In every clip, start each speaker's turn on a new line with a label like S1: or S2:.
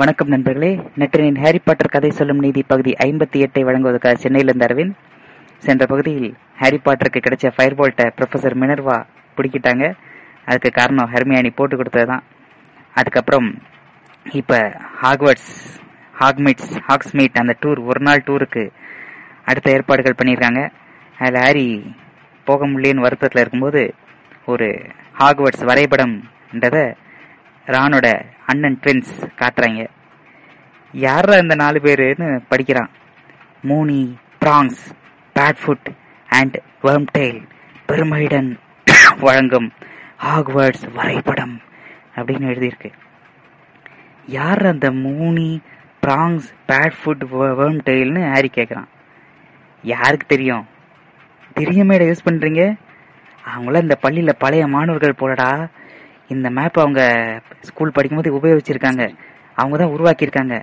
S1: வணக்கம் நண்பர்களே. நெற்றினின் Harry Potter கதை சொல்லும் நீதி பகுதி ஐம்பத்தி எட்டை வழங்குவதற்காக சென்னையிலிருந்து அரவிந்த். சென்ற பகுதியில் ஹாரி பாட்டருக்கு கிடைச்ச ஃபயர் போல்ட்டை ப்ரொஃபசர் மினர்வா பிடிக்கிட்டாங்க. அதுக்கு காரணம் ஹெர்மியானி போட்டு கொடுத்தது தான் அதுக்கப்புறம் இப்போ ஹாக்வர்ட்ஸ் ஹாக்மிட்ஸ் ஹாக்ஸ்மீட் அந்த டூர் ஒரு நாள் டூருக்கு அடுத்த ஏற்பாடுகள் பண்ணியிருக்காங்க அதில் ஹாரி போக முடியலன்னு வருத்தத்தில் இருக்கும்போது ஒரு ஹாக்வர்ட்ஸ் வரைபடம்ன்றதை ரானோட அண்ணன் ட்வின்ஸ் காட்டுறாங்க. யாரா இந்த நாலு பேருன்னு படிக்கிறான். Moony Prongs Padfoot and Wormtail பெருமைடன் வழங்கும் ஹாக்வர்ட்ஸ் வரைபடம் அப்படின்னு எழுதியிருக்கு. யார் அந்த மூனி பிராங்ஸ் பேட்ஃபுட் வேர்ம்டெயில்னு ஹாரி கேட்குறான் யாருக்கு தெரியும்? தெரியுமேட யூஸ் பண்ணுறீங்க அவங்களாம் இந்த பள்ளியில் பழைய மாணவர்கள் போலடா. இந்த மேப் அவங்க ஸ்கூல் படிக்கும்போது உபயோகிச்சிருக்காங்க. அவங்க தான் உருவாக்கியிருக்காங்க.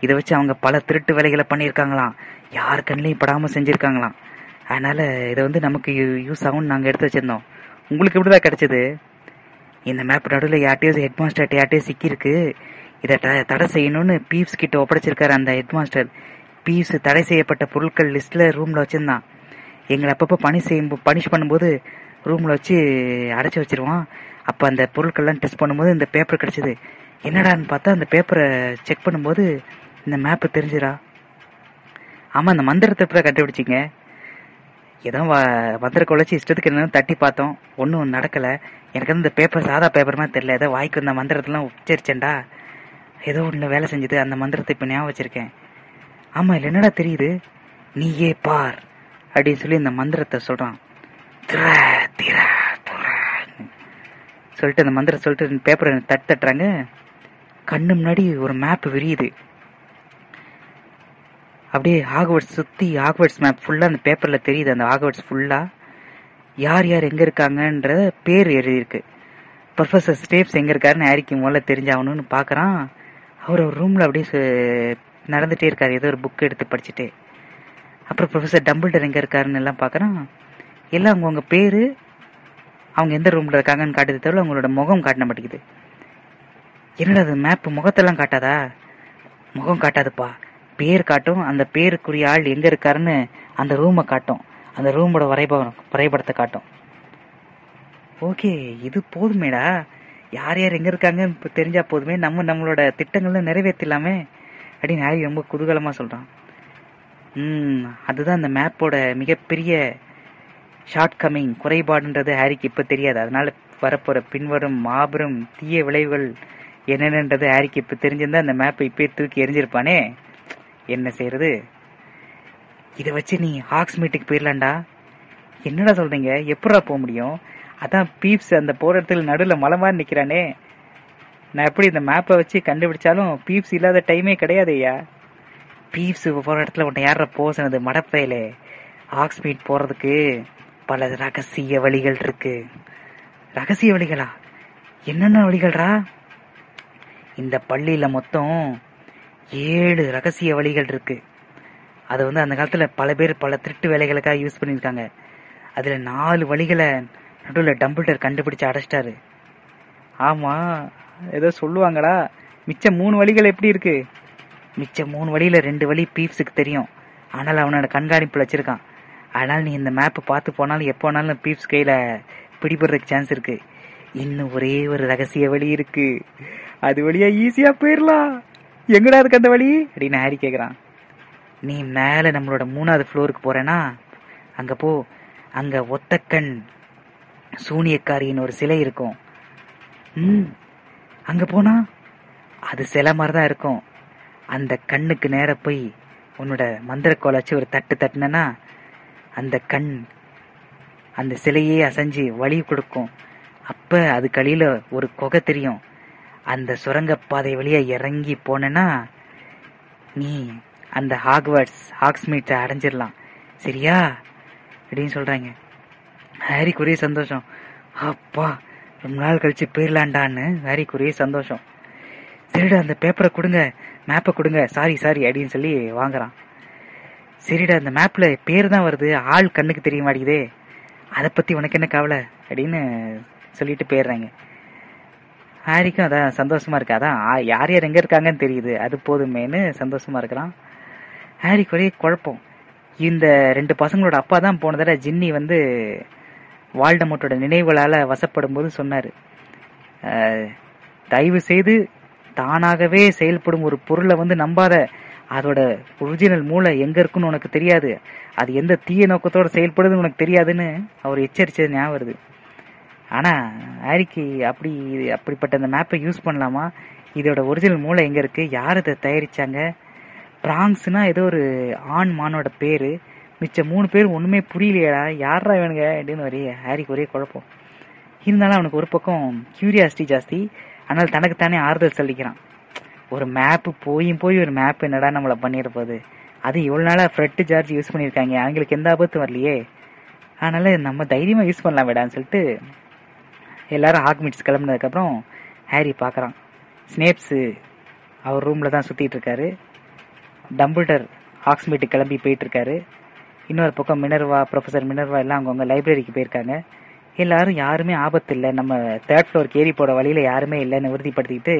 S1: இதை வச்சு அவங்க பல திருட்டு வேலைகளை பண்ணியிருக்காங்களாம். யார் கண்ணிலையும் படாமல் செஞ்சுருக்காங்களாம். அதனால் இதை வந்து நமக்கு யூஸ் ஆகும்னு நாங்கள் எடுத்து வச்சுருந்தோம். உங்களுக்கு எப்படிதான் கிடச்சிது? இந்த மேப் நடுவில் யார்ட்டையும் ஹெட் மாஸ்டர்கிட்ட யார்ட்டையும் சிக்கியிருக்கு. இதை த தடை செய்யணும்னு பீப்ஸ் கிட்ட ஒப்படைச்சிருக்காரு அந்த ஹெட் மாஸ்டர் பீப்ஸ் தடை செய்யப்பட்ட பொருட்கள் லிஸ்ட்டில் ரூமில் வச்சுருந்தான். எங்களை அப்பப்போ பணி செய்யும் பனிஷ் பண்ணும்போது ரூமில் வச்சு அடைச்சி வச்சிருவான் அப்போ அந்த பொருட்கள்லாம் டெஸ்ட் பண்ணும்போது இந்த பேப்பர் கிடைச்சது. என்னடான்னு பார்த்தா அந்த பேப்பரை செக் பண்ணும்போது இந்த மேப்பு தெரிஞ்சிடா ஆமா அந்த மந்திரத்தை எப்படி கண்டுபிடிச்சிங்க. ஏதோ மந்திர குழச்சி இஷ்டத்துக்கு என்ன தட்டி பார்த்தோம். ஒன்றும் நடக்கல. எனக்கு வந்து இந்த பேப்பர் சாதா பேப்பர் மாதிரி தெரியல. ஏதோ வாய்க்கு இந்த மந்திரத்தெல்லாம் உச்சரிச்சேன்டா. ஏதோ ஒன்று வேலை செஞ்சது. அந்த மந்திரத்தை இப்போ ஞாபகம் வச்சிருக்கேன். ஆமா இல்லை என்னடா தெரியுது? நீயே பார் அப்படின்னு சொல்லி இந்த மந்திரத்தை சொல்றான். திர திர. சொல்லிட்டு அந்த மந்திரம் சொல்லிட்டு பேப்பரை தட்டு தட்டுறாங்க. கண்ணு முன்னாடி ஒரு மேப் விரியுது. அப்படியே ஹாக்வர்ட்ஸ் சுத்தி ஹாக்வர்ட்ஸ் மேப் ஃபுல்லா அந்த பேப்பர்ல தெரியுது. அந்த ஹாக்வர்ட்ஸ் ஃபுல்லா யார் யார் எங்க இருக்காங்கன்ற பேர் எழுதியிருக்கு. ப்ரொஃபசர் ஸ்டேப்ஸ் எங்க இருக்காருன்னு ஹாரிக்கு முதல்ல தெரிஞ்சாகணும்னு பாக்குறான். அவர் ஒரு ரூம்ல அப்படியே நடந்துகிட்டே நடந்துட்டே இருக்காரு. ஏதோ ஒரு புக் எடுத்து படிச்சுட்டு. அப்புறம் ப்ரொஃபசர் டம்பிள்டர் எங்க இருக்காருன்னு எல்லாம் பாக்குறான். எல்லாம் அவங்கவுங்க பேரு அவங்க எந்த ரூம்ல இருக்காங்கன்னு காட்டுது. தவிர அவங்களோட முகம் காட்ட மாட்டேங்குது. என்னடா அது மேப் முகத்தெல்லாம் காட்டாதா? முகம் காட்டாதுப்பா. பேர் காட்டும். அந்த பேருக்குரிய ஆள் எங்க இருக்காருன்னு அந்த ரூமை காட்டும். அந்த ரூமோட வரைபடம் வரைபடத்தை காட்டும். ஓகே இது போதுமேடா. யார் யார் எங்க இருக்காங்கன்னு தெரிஞ்சா போதுமே. நம்ம நம்மளோட திட்டங்களை நிறைவேற்றலாமே அப்படின்னு ஹாரி ரொம்ப குதூகலமா சொல்றான். ம் அதுதான் அந்த மேப்போட மிகப்பெரிய ஷார்ட் கமிங் குறைபாடுன்றது ஹாரிக்கு இப்போ தெரியாது. அதனால வரப்போற பின்வரும் மாபெரும் தீய விளைவுகள் என்னென்னன்றது ஹாரிக்கு இப்போ தெரிஞ்சிருந்தா அந்த மேப்பை இப்பயே தூக்கி எரிஞ்சிருப்பானே என்ன செய்யறது இதை வச்சு நீ ஹாக்ஸ் மீட்டுக்கு போயிடலாண்டா என்னடா சொல்றீங்க? எப்படா போக முடியும்? அதான் பீப்ஸ் அந்த போற இடத்துல நடுவில் மலை மாதிரி நிக்கிறானே. நான் எப்படி இந்த மேப்பை வச்சு கண்டுபிடிச்சாலும் பீப்ஸ் இல்லாத டைமே கிடையாதுய்யா பீப்ஸ் போற இடத்துல உன்னை யார போசனது? மடப்பையிலே. ஹாக்ஸ் மீட் போறதுக்கு. பல ரகசிய வழிகள் இருக்கு. ரகசிய வழிகளா? என்னென்ன வழிகள்ரா? இந்த பள்ளியில மொத்தம் ஏழு ரகசிய வழிகள் இருக்கு. அது வந்து அந்த காலத்துல பல பேர் பல திருட்டு வேலைகளுக்காக யூஸ் பண்ணிருக்காங்க அதுல நாலு வழிகளை நடுவில் டம்பிள்டர் கண்டுபிடிச்சு அடைச்சிட்டாரு. ஆமா ஏதோ சொல்லுவாங்கடா. மிச்ச மூணு வழிகள் எப்படி இருக்கு? மிச்சம் மூணு வழியில ரெண்டு வழி பீப்ஸுக்கு தெரியும். ஆனால் அவனோட கண்காணிப்பு வச்சிருக்கான். ஆனால் நீ இந்த மேப்பை பார்த்து போனாலும் எப்போ வேணாலும் பீப்ஸ் கையில் பிடிபடுறதுக்கு சான்ஸ் இருக்கு. இன்னும் ஒரே ஒரு ரகசிய வழி இருக்கு. அது வழியா ஈஸியா போயிடலாம் எங்கடா இருக்கு அந்த வழி? அப்படின்னு ஹாரி கேக்குறான். நீ மேல நம்மளோட மூணாவது ஃப்ளோருக்கு போறேன்னா அங்க போ. அங்க ஒத்தக்கண் சூனியக்காரியின் ஒரு சிலை இருக்கும். ம். அங்க போனா? அது சிலை மாதிரி தான் இருக்கும். அந்த கண்ணுக்கு நேர போய் உன்னோட மந்திரக்கோலை வச்சு ஒரு தட்டு தட்டுனா அந்த கண் அந்த சிலையே அசைஞ்சு வழி கொடுக்கும். அப்ப அது கழியில ஒரு குகை தெரியும். அந்த சுரங்கப்பாதை வழியா இறங்கி போனேன்னா நீ அந்த ஹாக்வர்ட்ஸ் ஹாக்ஸ்மீட்டை அடைஞ்சிடலாம். சரியா? அப்படின்னு சொல்றாங்க. ஹாரிக்குரிய சந்தோஷம். அப்பா ரொம்ப நாள் கழிச்சு போயிடலான்டான்னு ஹாரிக்குரிய சந்தோஷம். சரிடா அந்த பேப்பரை கொடுங்க மேப்பை கொடுங்க. சாரி சாரி அப்படின்னு சொல்லி வாங்குறான். சரிடா அந்த மேப்ல பேர் தான் வருது. ஆள் கண்ணுக்கு தெரிய மாட்டேங்குதே. அதை பத்தி உனக்கு என்ன கவலை? அப்படின்னு சொல்லிட்டு போயிடுறாங்க. ஹாரிக்கும் அதான் சந்தோஷமா இருக்கு. அதான் ஆ- யார் யார் எங்க இருக்காங்கன்னு தெரியுது. அது போதுமேன்னு சந்தோஷமா இருக்கிறான். ஹாரிக்கு ஒரே குழப்பம். இந்த ரெண்டு பசங்களோட அப்பா தான் போன தடவை ஜின்னி வந்து வால்டமோட்டோட நினைவுகளால் வசப்படும் போது சொன்னார். தயவு செய்து தானாகவே செயல்படும் ஒரு பொருளை வந்து நம்பாத அதோட ஒரிஜினல் மூளை எங்க இருக்குன்னு உனக்கு தெரியாது. அது எந்த தீய நோக்கத்தோட செயல்படுதுன்னு உனக்கு தெரியாதுன்னு அவர் எச்சரிச்சது ஞாபகம் வருது. ஆனா ஹாரிக்கு அப்படி அப்படிப்பட்ட அந்த மேப்பை யூஸ் பண்ணலாமா? இதோட ஒரிஜினல் மூளை எங்க இருக்கு? யார் இதை தயாரிச்சாங்க? பிராங்ஸ்னா ஏதோ ஒரு ஆண் மானோட பேரு. மிச்ச மூணு பேர் ஒண்ணுமே புரியலையடா. யாரா வேணுங்க அப்படின்னு ஒரே ஹாரிக்கு ஒரே குழப்பம். இருந்தாலும் அவனுக்கு ஒரு பக்கம் கியூரியாசிட்டி ஜாஸ்தி. ஆனால் தனக்குத்தானே ஆறுதல் சொல்லிக்கிறான். ஒரு மேப்பு போயும் போய் ஒரு மேப் என்னடா நம்மளை பண்ணிட போகுது? அது இவ்வளோ நாளாக ஃப்ரெட்டு சார்ஜ் யூஸ் பண்ணியிருக்காங்க அவங்களுக்கு எந்த ஆபத்தும் வரலையே. அதனால நம்ம தைரியமாக யூஸ் பண்ணலாம் வேடான்னு சொல்லிட்டு எல்லாரும் ஹாக்மிட்ஸ் கிளம்புனதுக்கப்புறம் ஹாரி பார்க்கறான் ஸ்னேப்ஸு அவர் ரூமில் தான் சுத்திட்டு இருக்காரு. டம்பிள்டர் ஹாக்ஸ்மீட்டு கிளம்பி போயிட்டுருக்காரு இன்னொரு பக்கம் மினர்வா ப்ரொஃபசர் மினர்வா எல்லாம் அவங்கவுங்க லைப்ரரிக்கு போயிருக்காங்க. எல்லாரும் யாருமே ஆபத்து இல்லை. நம்ம தேர்ட் ஃப்ளோர் கேரி போட வழியில் யாருமே இல்லைன்னு உறுதிப்படுத்திக்கிட்டு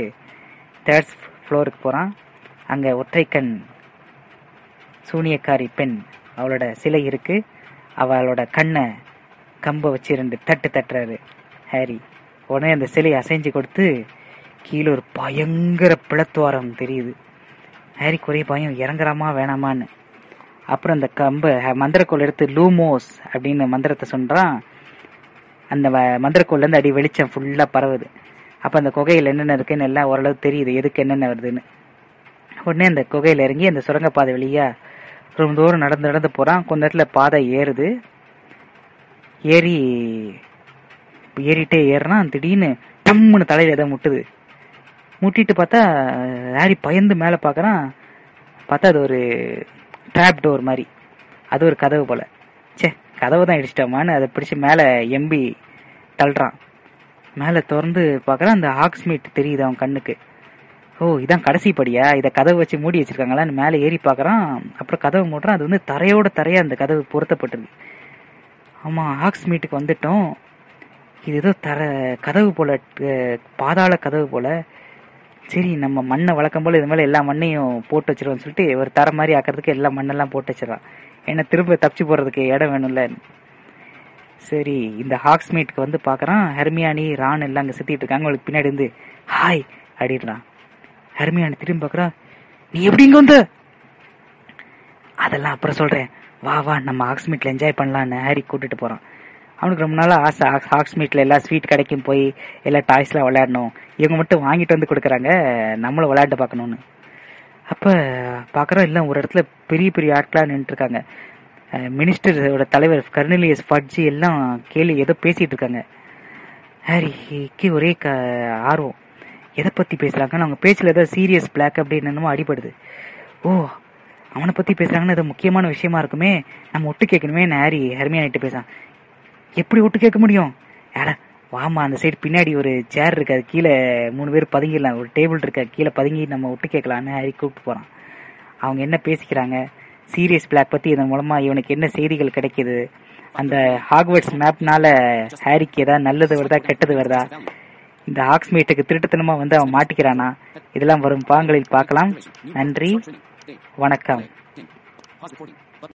S1: தேர்ட் ஃப்ளோருக்கு போகிறான் அங்கே ஒற்றைக்கண் சூனியக்காரி பெண் அவளோட சிலை இருக்கு. அவளோட கண்ணை கம்பை வச்சு ரெண்டு தட்டு தட்டுறாரு. ஹாரி உடனே அந்த சிலையை அசைஞ்சு கொடுத்து கீழே ஒரு பயங்கர பிளத்துவாரம் தெரியுது. ஹாரி ஒரே பயம் இறங்குறாமா வேணாமான்னு. அப்புறம் அந்த கம்ப மந்திரக்கோள் எடுத்து லூமோஸ் அப்படின்னு மந்திரத்தை சொல்றான். அந்த வ- அடி வெளிச்சம் ஃபுல்லாக பரவுது. அப்போ அந்த குகையில் என்னென்ன இருக்குன்னு எல்லாம் ஓரளவு தெரியுது. எதுக்கு என்னென்ன வருதுன்னு. உடனே அந்த குகையில் இறங்கி அந்த சுரங்கப்பாதை வழியாக ரொம்ப தூரம் நடந்து நடந்து போகிறான் கொஞ்ச நேரத்தில் பாதை ஏறுது. ஏறி ஏறிட்டே ஏறினா திடீர்னு டம்முன்னு தலையில் எதை முட்டுது. முட்டிட்டு பார்த்தா ஹாரி பயந்து மேலே பார்க்குறான் பார்த்தா அது ஒரு ட்ராப் டோர் மாதிரி. அது ஒரு கதவு போல். ச்சே கதவை தான் இடிச்சிட்டோமான்னு அதை பிடிச்சி மேலே எம்பி தள்ளுறான். மேல திறந்து பார்க்கறான் அந்த ஹாக்ஸ்மீட் தெரியுது அவன் கண்ணுக்கு? ஓ இதான் கடைசி படியா? இத கதவு வச்சு மூடி வச்சிருக்காங்களான்னு மேல ஏறி பார்க்குறான். அப்புறம் கதவு மூடுறான். அது வந்து தரையோட தரையா அந்த கதவு பொருத்தப்பட்டிருக்கு ஆமா ஹாக்ஸ்மீட்டுக்கு வந்துட்டோம். இது ஏதோ தர கதவு போல பாதாள கதவு போல. சரி நம்ம மண்ணை வழக்கம் போல இது மேல எல்லா மண்ணையும் போட்டு வச்சிருவோம்னு சொல்லிட்டு ஒரு தர மாதிரி ஆக்கிறதுக்கு எல்லா மண்ணெல்லாம் போட்டு வச்சிடறான். ஏன்னா திரும்ப தப்பிச்சு போறதுக்கு இடம் வேணும்ல. சரி இந்த ஹாக்ஸ் மீட்க்கு வந்து பார்க்குறான் ஹெர்மியானி ரான் எல்லாம் அங்கே சுத்திட்டு இருக்காங்க அவளுக்கு பின்னாடி இருந்து ஹாய் அப்படின்றான். ஹெர்மியானி திரும்பி பார்க்குறான் நீ எப்படி இங்கே வந்த? அதெல்லாம் அப்புறம் சொல்கிறேன் வா வா நம்ம ஹாக்ஸ் மீட்டில் என்ஜாய் பண்ணலாம்னு ஹாரி கூட்டிட்டு போகிறான் அவனுக்கு ரொம்ப நாளாக ஆசை ஹாக்ஸ் மீட்டில் எல்லா ஸ்வீட் கடைக்கும் போய் எல்லா டாய்ஸ்லாம் விளையாடணும். இவங்க மட்டும் வாங்கிட்டு வந்து கொடுக்குறாங்க நம்மளும் விளையாட்டு பார்க்கணும்னு. அப்ப பார்க்குறோம் எல்லாம் ஒரு இடத்துல பெரிய பெரிய ஆட்களாக நின்றுருக்காங்க மினிஸ்டரோட தலைவர் கர்னலியஸ் ஃபட்ஜி எல்லாம் கேள்வி ஏதோ பேசிட்டு இருக்காங்க. ஹாரிக்கு ஒரே க ஆர்வம். எதை பத்தி பேசுறாங்கன்னு அவங்க பேச்சில் ஏதோ சீரியஸ் பிளாக் அப்படின்னு என்னமோ அடிபடுது. ஓ அவனை பத்தி பேசுறாங்கன்னு ஏதோ முக்கியமான விஷயமா இருக்குமே. நம்ம ஒட்டு கேட்கணுமே ஹாரி? ஹெர்மியானிட்டு பேசான் எப்படி ஒட்டு கேட்க முடியும்? ஏடா வாமா அந்த சைடு பின்னாடி ஒரு சேர் இருக்கு. அது கீழே மூணு பேர் பதுங்கிடலாம். ஒரு டேபிள் இருக்கு. கீழே பதுங்கி நம்ம ஒட்டு கேட்கலான்னு ஹாரி கூப்பிட்டு போறான். அவங்க என்ன பேசிக்கிறாங்க? சீரியஸ் பிளாக் பத்தி இதன் மூலமா இவனுக்கு என்ன செய்திகள் கிடைக்குது? அந்த ஹாக்வர்ட்ஸ் மேப்னால ஹாரிக்கு ஏதாவது நல்லது வருதா கெட்டது வருதா? இந்த ஹாக்ஸ்மீட்டுக்கு திருட்டுத்தனமா வந்து அவன் மாட்டிக்கிறானா? இதெல்லாம் வரும் பாங்களில் பார்க்கலாம். நன்றி. வணக்கம்.